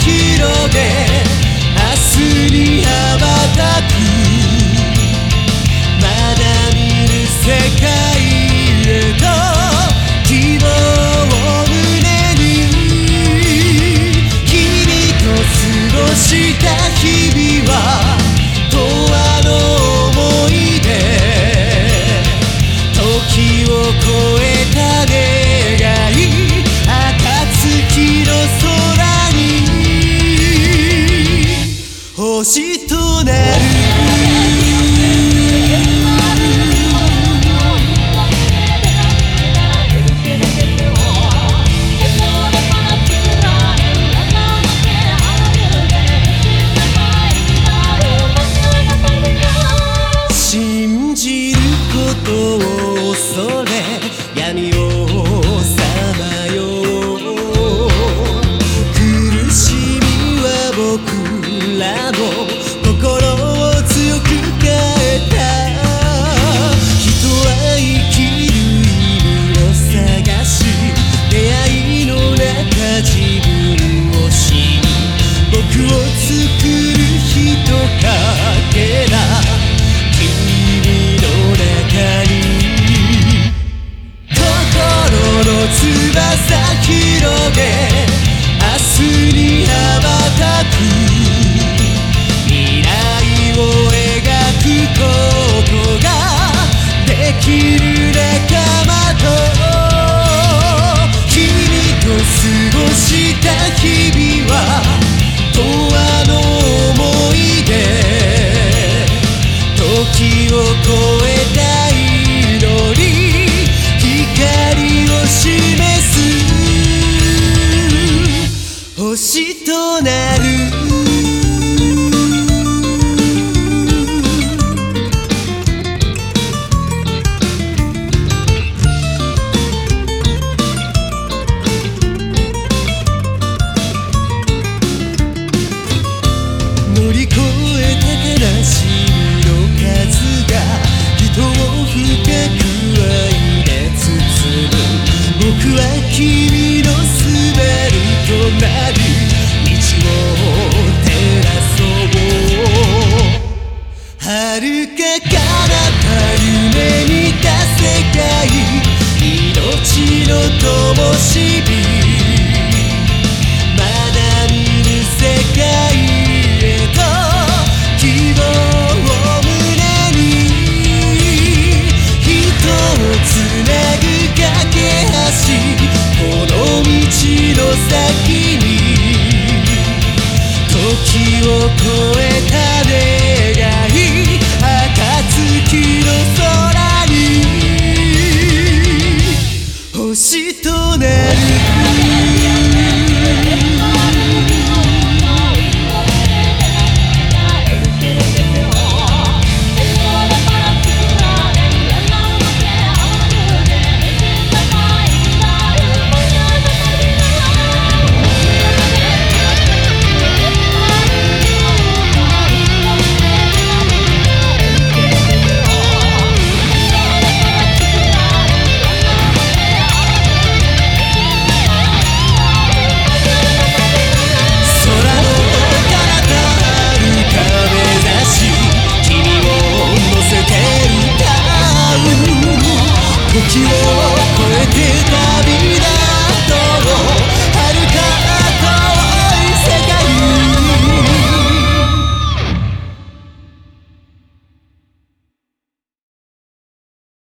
広げ明日に羽ばたくまだ見ぬ世界へと希望を胸に君と過ごした日々は永遠の思い出時を超え作る人かけら君の中に。心の翼。乗り越えた悲しみの数が人を深く愛で包む。僕は君先に時を超えた Cheers.